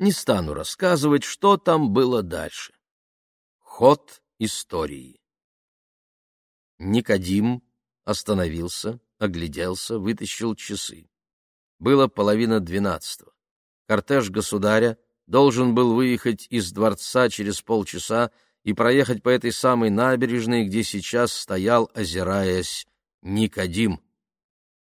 Не стану рассказывать, что там было дальше. Ход истории. Никодим остановился, огляделся, вытащил часы. Было половина двенадцатого. Кортеж государя должен был выехать из дворца через полчаса и проехать по этой самой набережной, где сейчас стоял, озираясь, Никодим.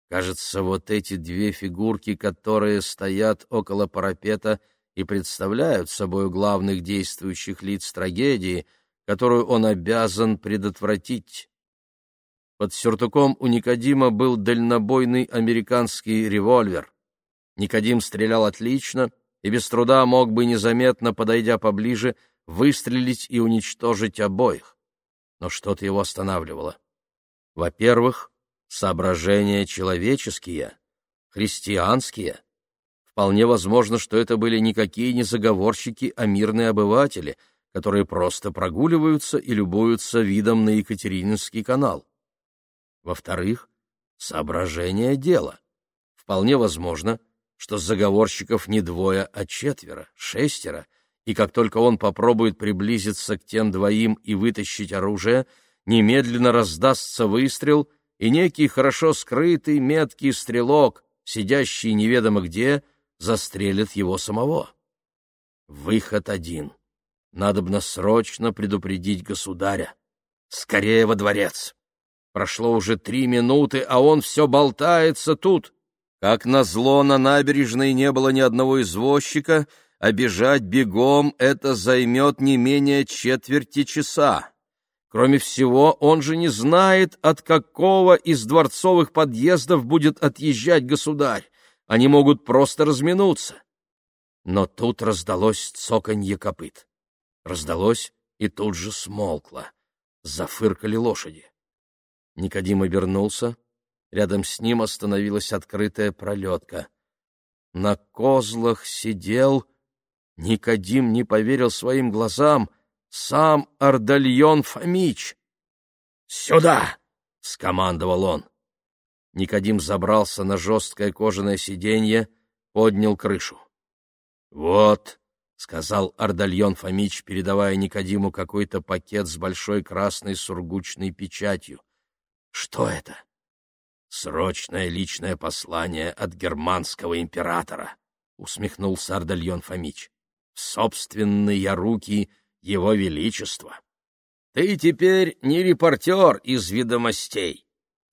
Кажется, вот эти две фигурки, которые стоят около парапета и представляют собой главных действующих лиц трагедии, которую он обязан предотвратить. Под сюртуком у Никодима был дальнобойный американский револьвер. Никодим стрелял отлично и без труда мог бы, незаметно подойдя поближе, выстрелить и уничтожить обоих. Но что-то его останавливало. Во-первых, соображения человеческие, христианские. Вполне возможно, что это были никакие не заговорщики, а мирные обыватели, которые просто прогуливаются и любуются видом на Екатерининский канал. Во-вторых, соображение дела. Вполне возможно, что заговорщиков не двое, а четверо, шестеро, и как только он попробует приблизиться к тем двоим и вытащить оружие, немедленно раздастся выстрел, и некий хорошо скрытый меткий стрелок, сидящий неведомо где, застрелит его самого. Выход один. Надобно срочно предупредить государя. Скорее во дворец. Прошло уже три минуты, а он все болтается тут. Как назло, на набережной не было ни одного извозчика, а бежать бегом это займет не менее четверти часа. Кроме всего, он же не знает, от какого из дворцовых подъездов будет отъезжать государь. Они могут просто разминуться. Но тут раздалось цоканье копыт. Раздалось и тут же смолкло. Зафыркали лошади. Никодим обернулся. Рядом с ним остановилась открытая пролетка. На козлах сидел... Никодим не поверил своим глазам. Сам Ардальон Фомич. «Сюда!» — скомандовал он. Никодим забрался на жесткое кожаное сиденье, поднял крышу. «Вот», — сказал Ардальон Фомич, передавая Никодиму какой-то пакет с большой красной сургучной печатью. «Что это?» «Срочное личное послание от германского императора», — усмехнулся Ардальон Фомич. «В собственные руки его величества. Ты теперь не репортер из ведомостей.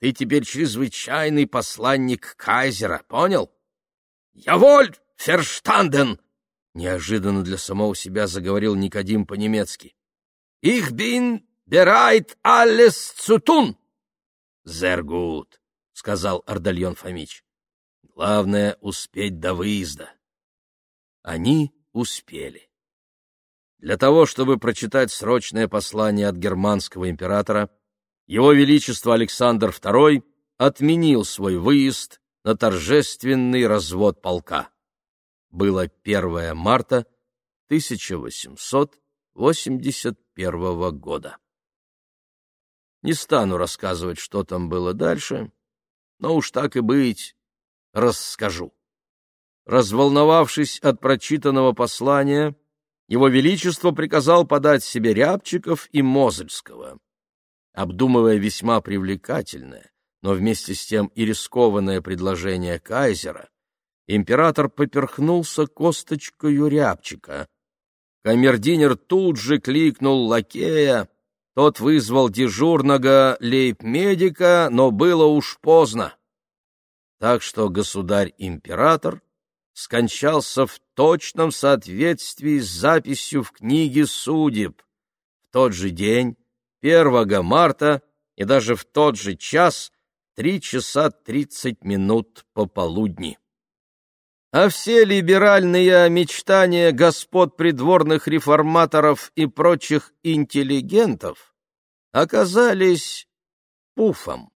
Ты теперь чрезвычайный посланник кайзера, понял? «Я воль, ферштанден!» — неожиданно для самого себя заговорил Никодим по-немецки. «Их бин берайт zu tun!» «Зергут», — сказал Ардальон Фомич. «Главное — успеть до выезда». Они успели. Для того, чтобы прочитать срочное послание от германского императора, его Величество Александр II отменил свой выезд на торжественный развод полка. Было 1 марта 1881 года. Не стану рассказывать, что там было дальше, но уж так и быть, расскажу. Разволновавшись от прочитанного послания, его Величество приказал подать себе Рябчиков и Мозельского. Обдумывая весьма привлекательное, но вместе с тем и рискованное предложение кайзера, император поперхнулся косточкою Рябчика. Камердинер тут же кликнул лакея, тот вызвал дежурного лейб-медика, но было уж поздно. Так что государь-император скончался в точном соответствии с записью в книге судеб. В тот же день, 1 марта, и даже в тот же час, три часа тридцать минут пополудни. А все либеральные мечтания господ придворных реформаторов и прочих интеллигентов оказались пуфом.